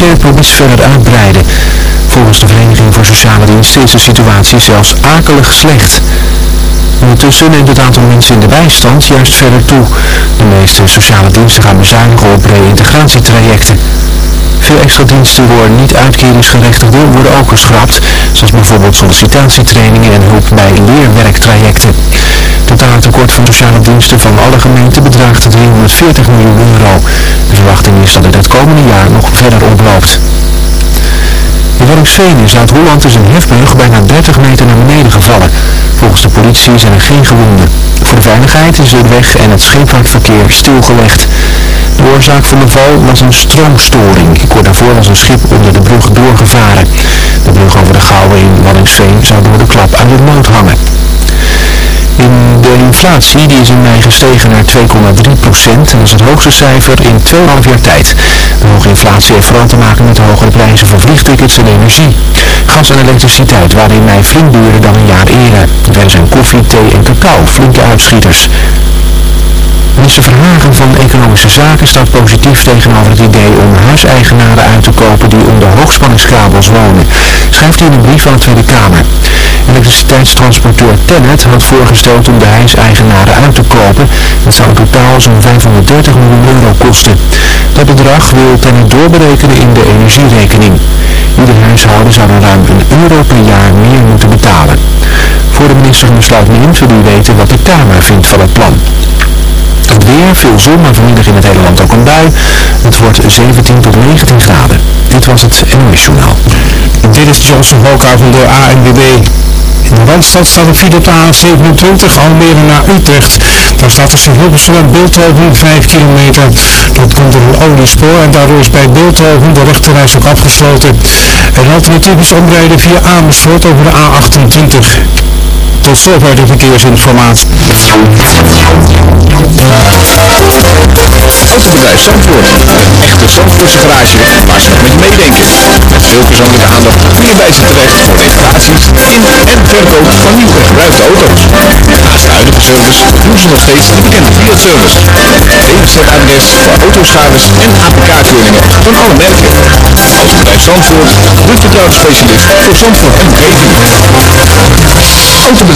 problemen verder uitbreiden. Volgens de Vereniging voor Sociale Diensten is de situatie zelfs akelig slecht. Ondertussen neemt het aantal mensen in de bijstand juist verder toe. De meeste sociale diensten gaan bezuinigen op reïntegratietrajecten. Veel extra diensten worden niet uitkeringsgerechtigden worden ook geschrapt, zoals bijvoorbeeld sollicitatietrainingen en hulp bij leerwerktrajecten. Het totale tekort van sociale diensten van alle gemeenten bedraagt 340 miljoen euro. De verwachting is dat het het komende jaar nog verder oploopt. In Waddinxveen in Zuid-Holland is een hefbrug bijna 30 meter naar beneden gevallen. Volgens de politie zijn er geen gewonden. Voor de veiligheid is de weg en het scheepvaartverkeer stilgelegd. De oorzaak van de val was een stroomstoring. Kort daarvoor was een schip onder de brug doorgevaren. De brug over de Gouwe in Waddinxveen zou door de klap uit de nood hangen. In de inflatie die is in mei gestegen naar 2,3 procent en dat is het hoogste cijfer in 2,5 jaar tijd. De hoge inflatie heeft vooral te maken met de hogere prijzen voor vliegtickets en energie. Gas en elektriciteit waren in mei flink duurder dan een jaar eerder. Verder zijn koffie, thee en cacao flinke uitschieters. Minister Verhagen van Economische Zaken staat positief tegenover het idee om huiseigenaren uit te kopen die onder hoogspanningskabels wonen, schrijft hij in een brief aan de Tweede Kamer. Elektriciteitstransporteur Tennet had voorgesteld om de huiseigenaren uit te kopen. Dat zou in totaal zo'n 530 miljoen euro kosten. Dat bedrag wil Tennet doorberekenen in de energierekening. Ieder huishouden zou dan ruim een euro per jaar meer moeten betalen. Voor de minister een besluit neemt wil u weten wat de Kamer vindt van het plan. Het weer, veel zon, maar vanmiddag in het hele land ook een bui. Het wordt 17 tot 19 graden. Dit was het NOS Journaal. Dit is Johnson Hoka van de ANWB. In de Randstad staat een file op de A27 Almere naar Utrecht. Daar staat tussen Hilversum en Beeldhoven 5 kilometer. Dat komt door een oliespoor en daardoor is bij Beeldhoven de rechterreis ook afgesloten. Een alternatief is omrijden via Amersfoort over de A28. Tot zover de verkeersinformatie. Autobedrijf Zandvoort. Een echte Zandvoortse garage waar ze nog met meedenken. Met veel persoonlijke aandacht kun je bij ze terecht voor reparaties in en verkoop van nieuw en gebruikte auto's. Naast de huidige service doen ze nog steeds de bekende Fiat-service. DWZ-adres voor autoschades en APK-keuringen van alle merken. Autobedrijf Zandvoort, de vertrouwde specialist voor Zandvoort en omgeving. Autobedrijf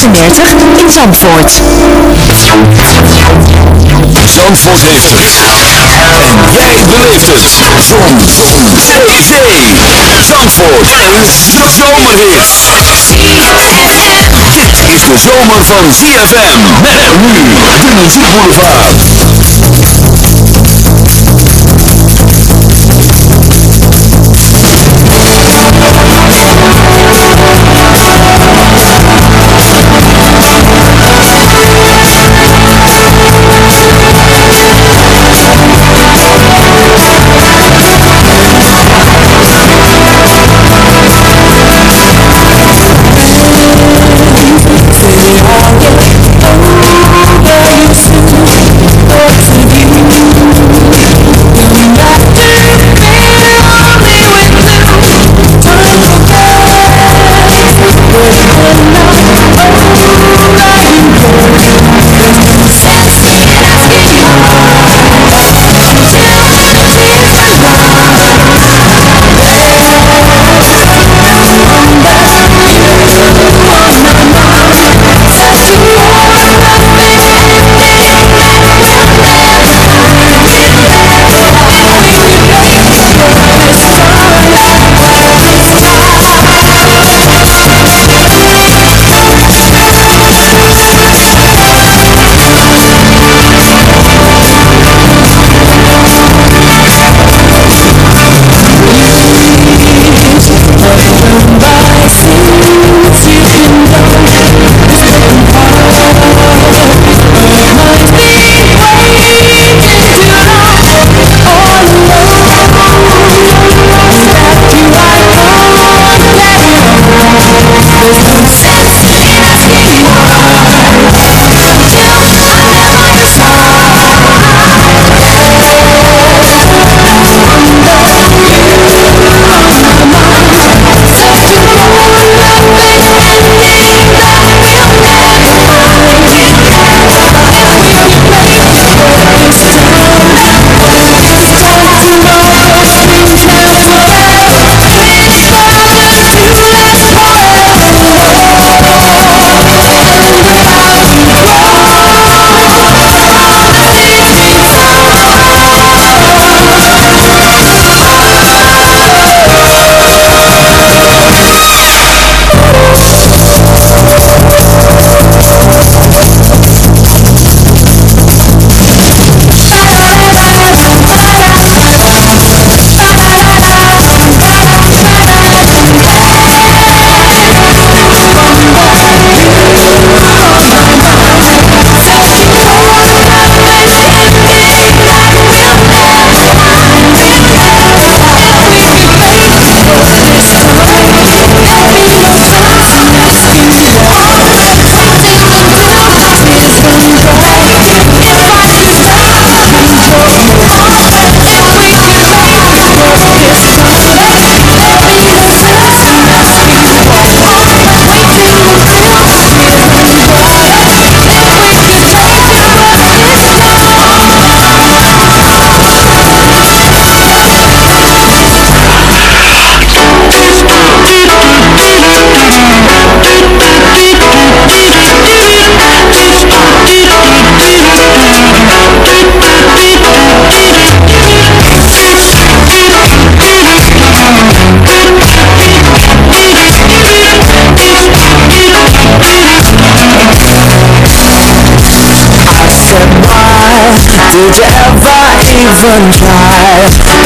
36 in Zandvoort. Zandvoort heeft het. En jij beleeft het. Zon. Zee. Zee. Zandvoort. En zomerhit. Dit is de zomer van ZFM. Met nu de muziekboulevard. Música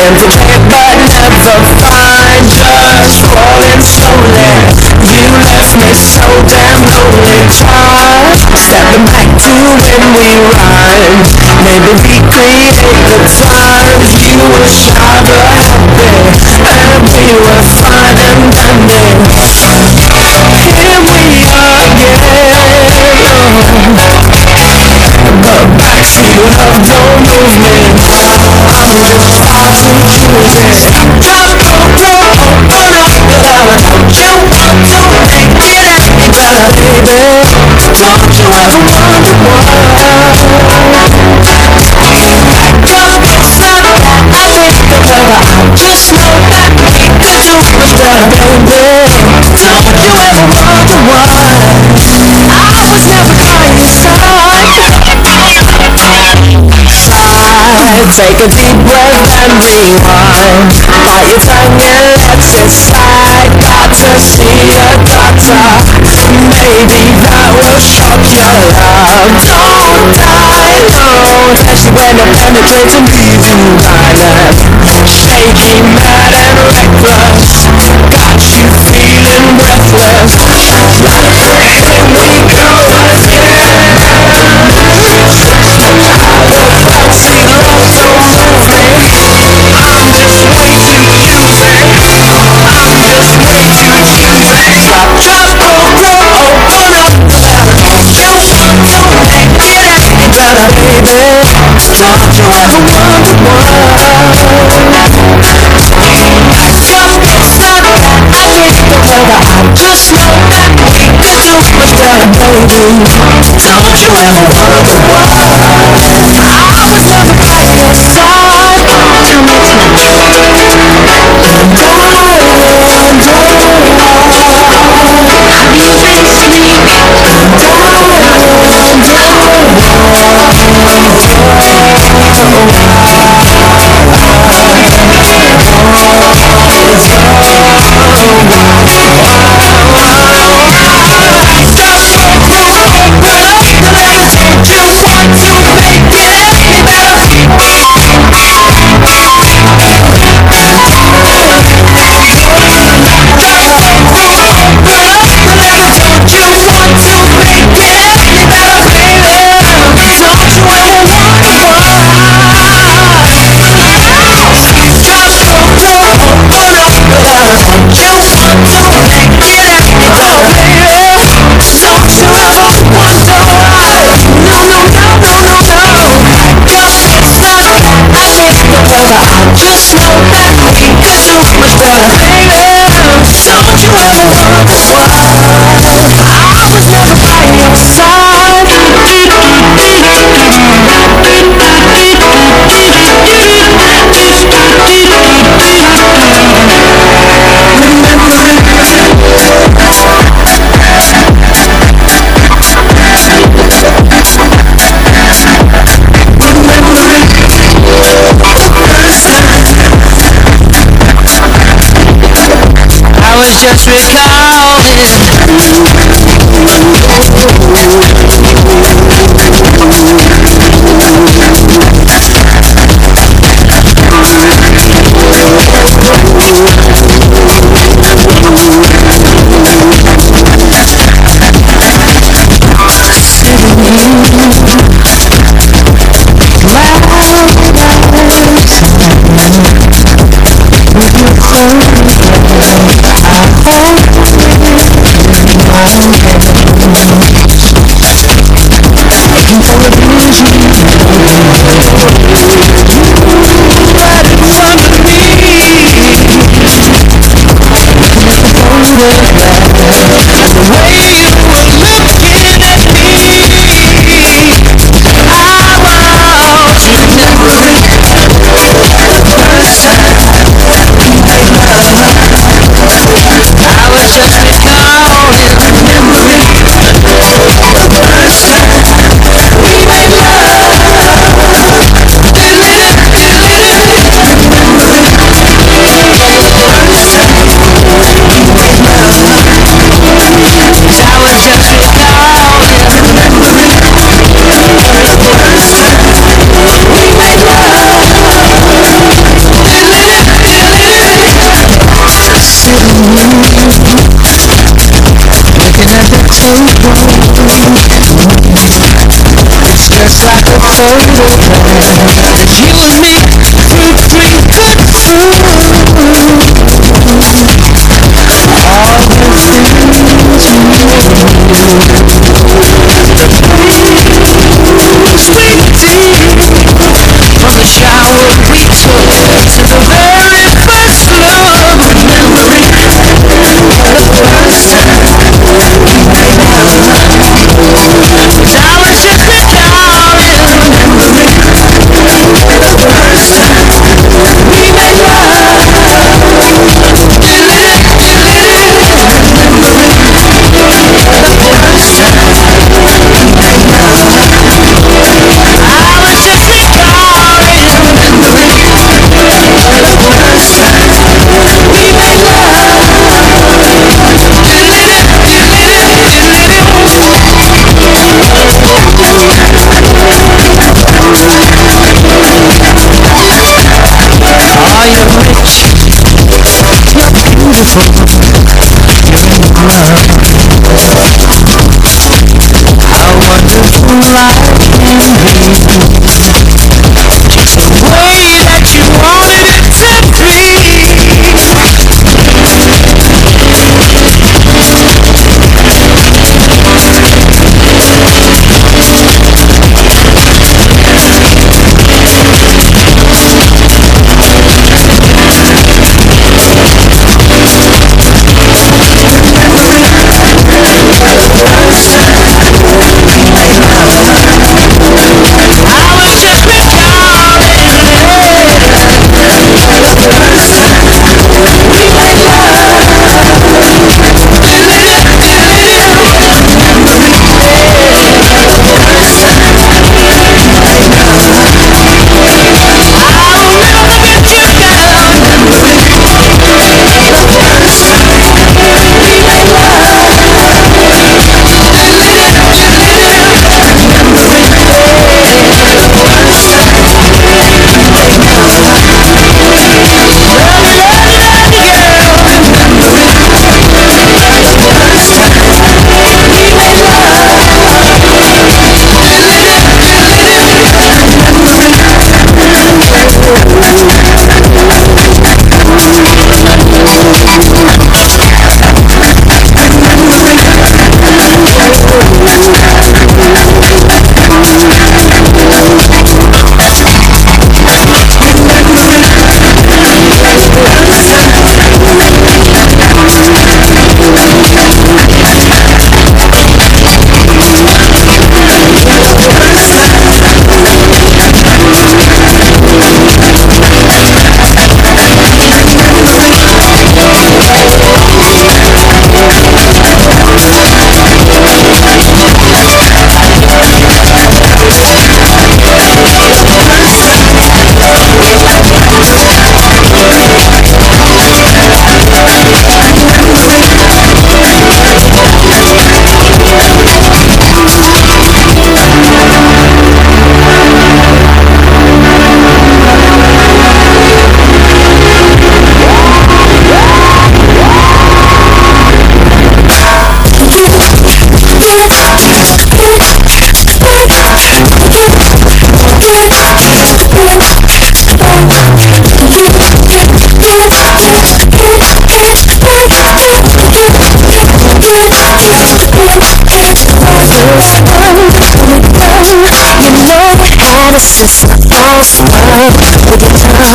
Infiltrate but never find Just falling slowly You left me so damn lonely. Just stepping back to when we rhymed Maybe recreate the times You were shy but happy And we were fine and dandy Here we are again. The backseat of no movement I'm Take a deep breath and tongue and let it slide Got to see a doctor Maybe that will shock your love Don't die alone As you end up penetrating Leave you violent Shaky, mad and reckless Got you feeling breathless Thank you. Just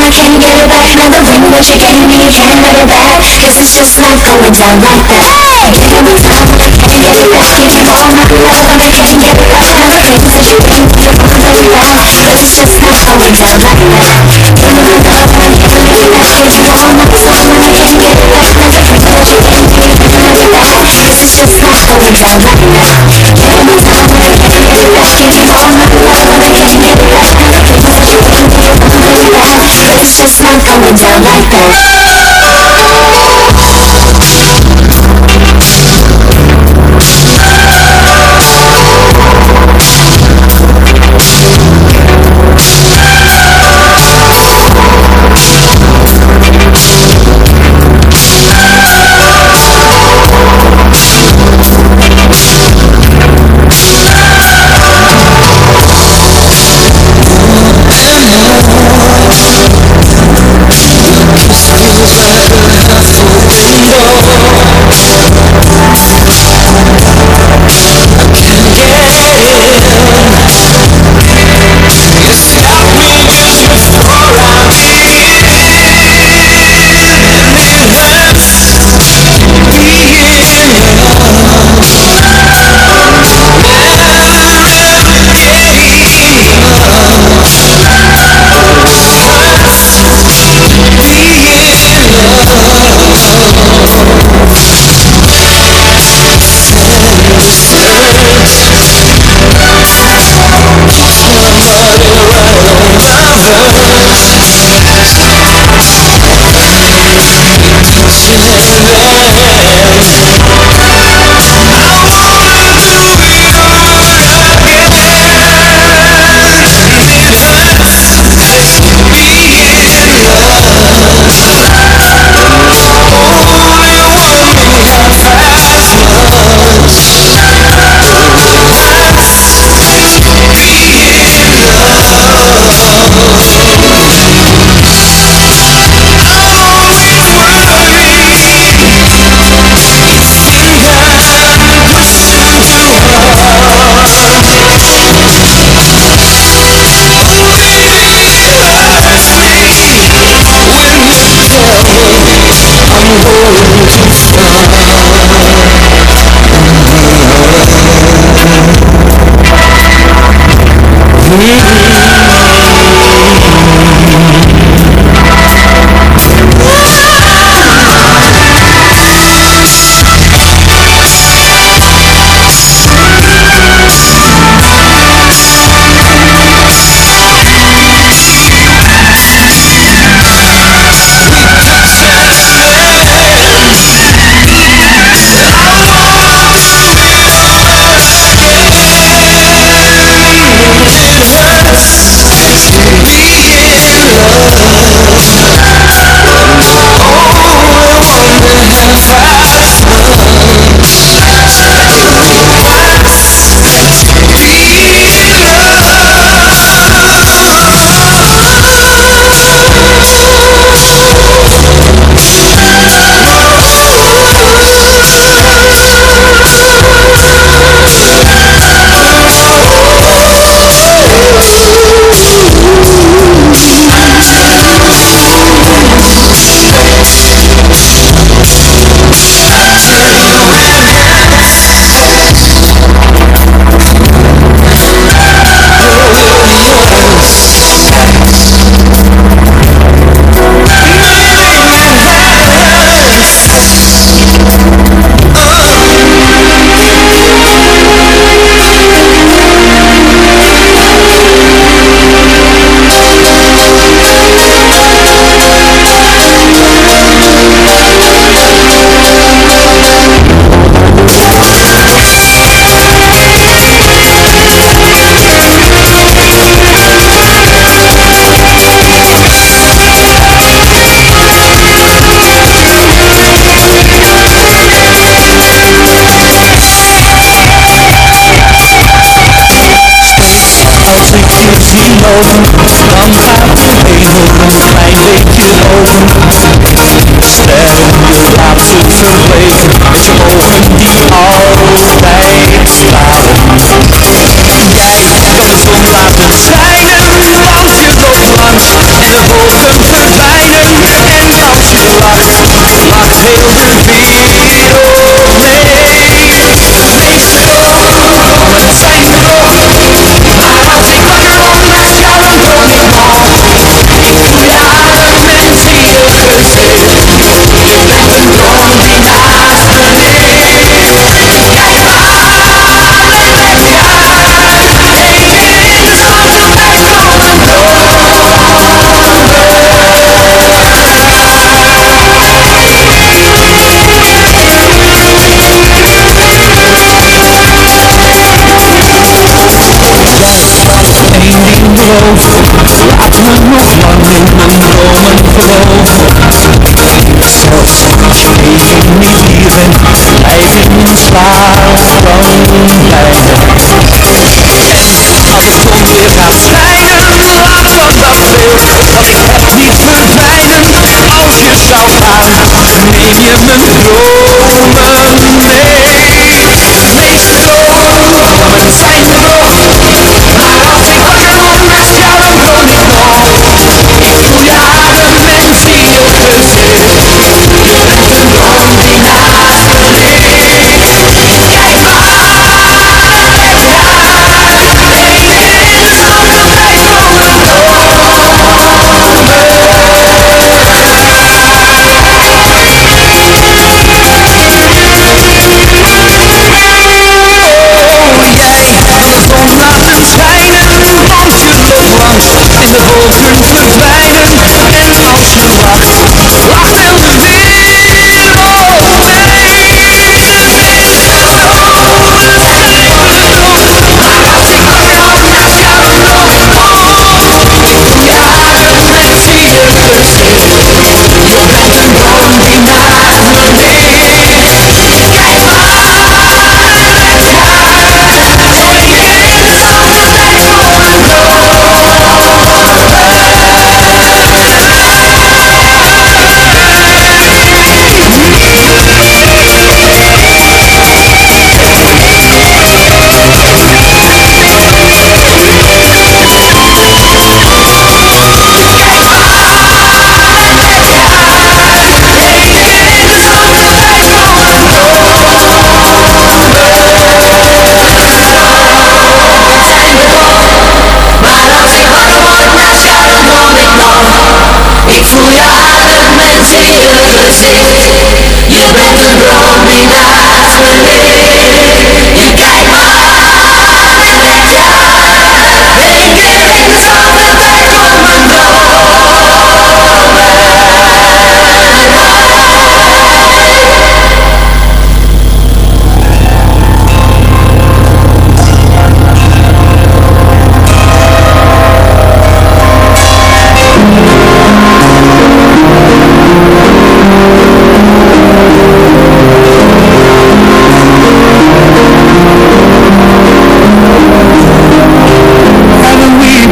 I can't get it back, never think what you gave me, you can't get it. It's just like from the devil. Hey, can't be found, they can't get it back. All my love, but they can't get it back. Never think that you gave me, you can't get it back. It's just not going down like that. can't be found, they can't get it back. All my love, but they can't get it back. Never think that you gave me, you can't get it back. It's just not going down like that. Suffering like that.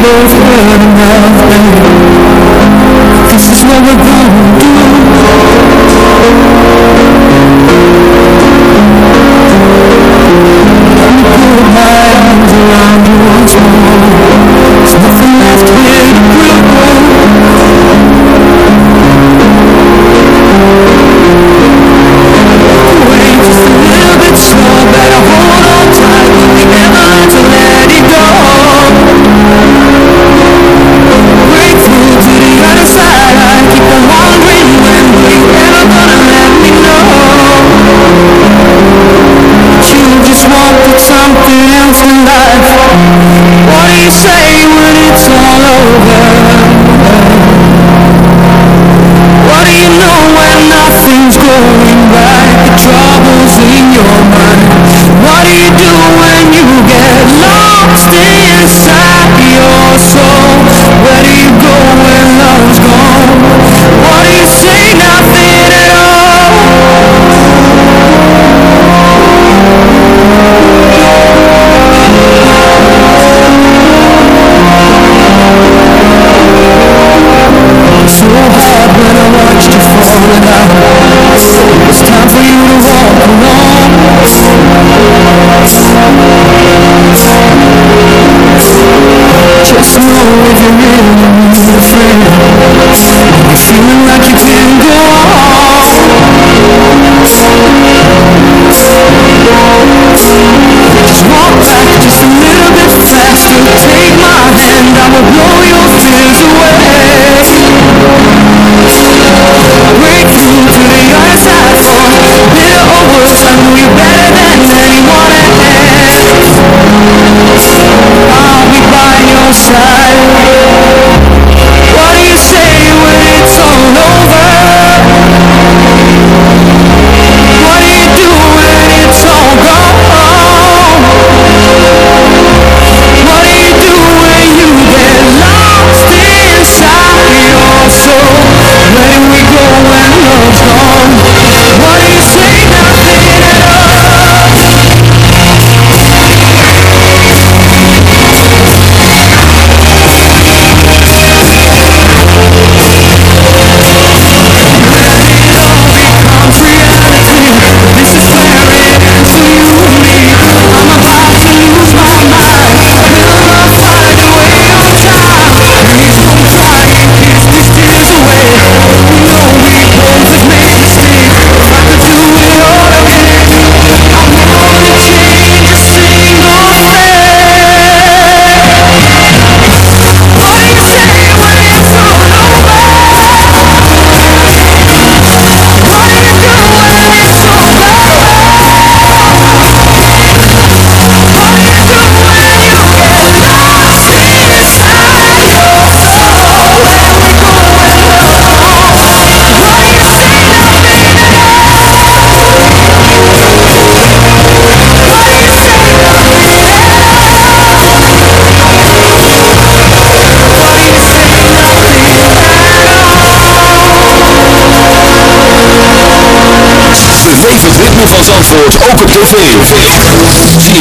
is good enough. always in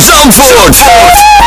Frankfurt.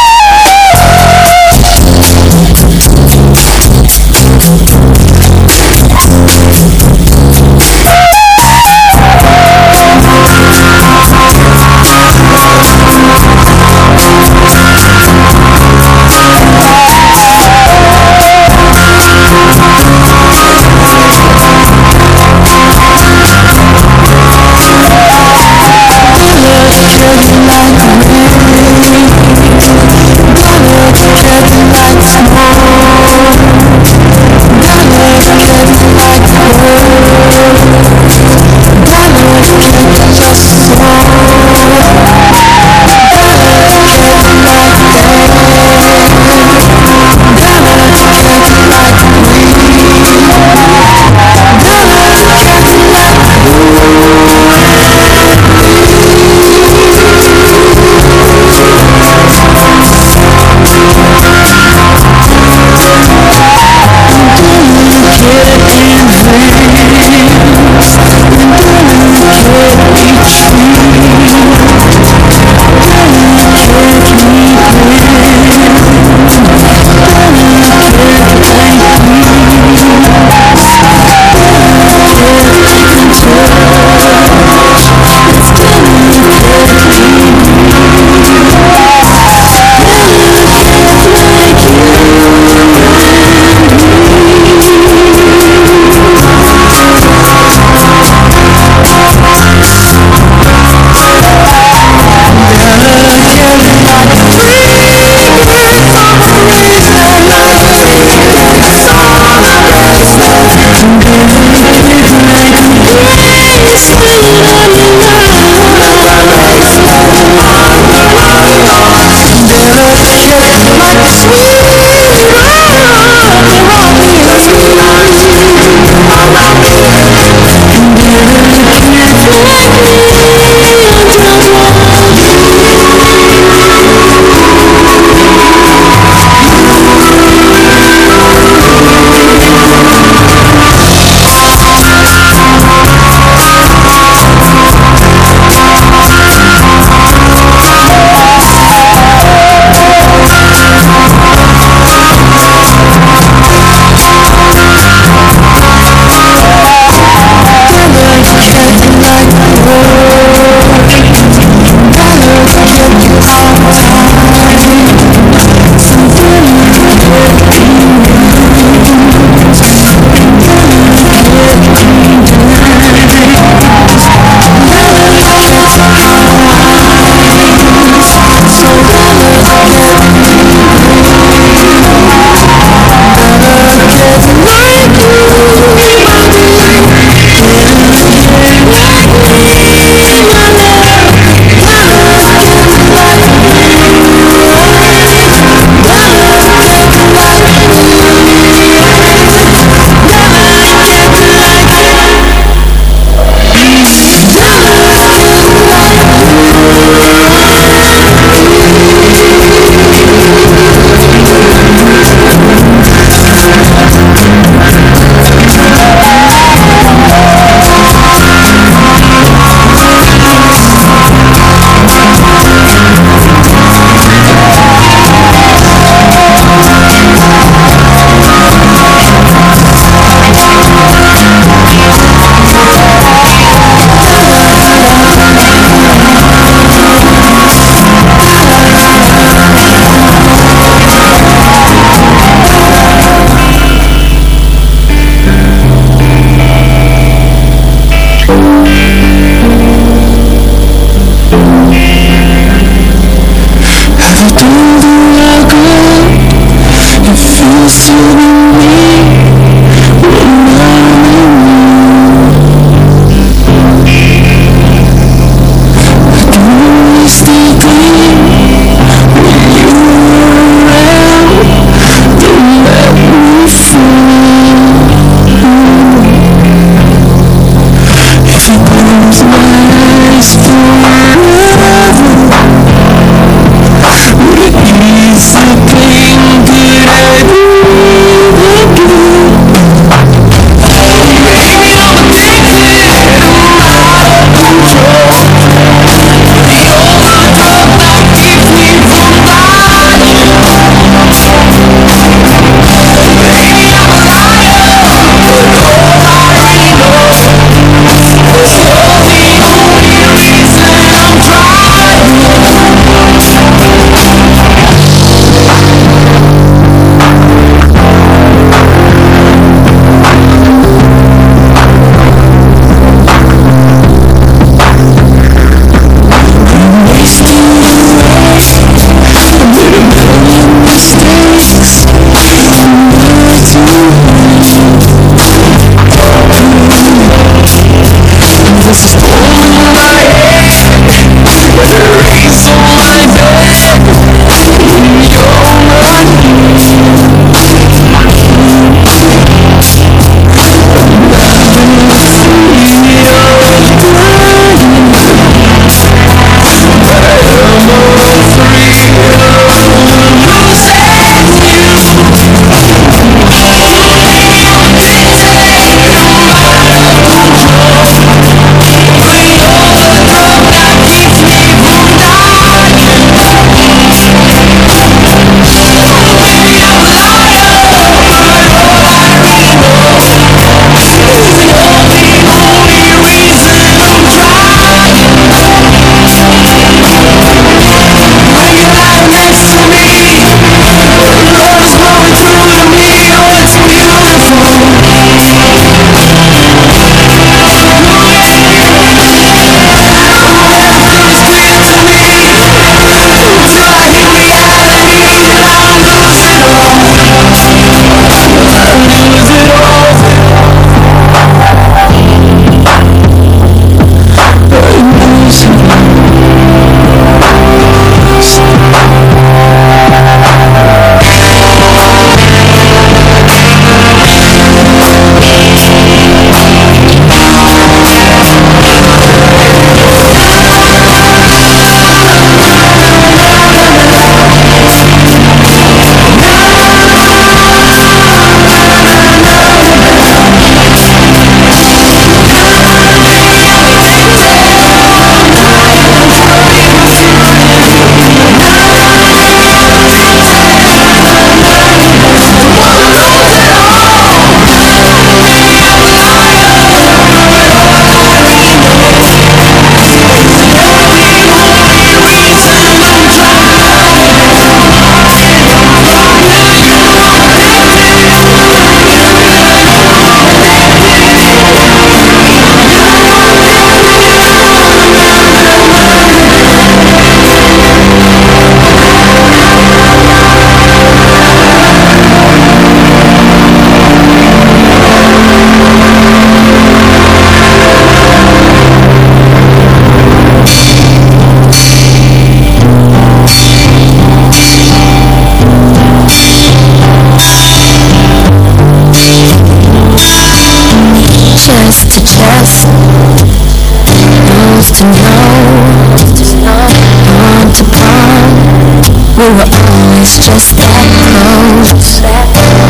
We were always just that close.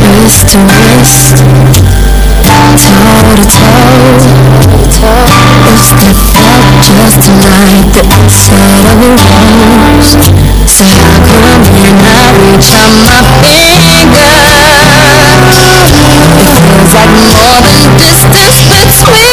Wrist to wrist Toe to toe If that felt just right The inside of a rose So how come when I reach out my finger It feels like more than distance. Between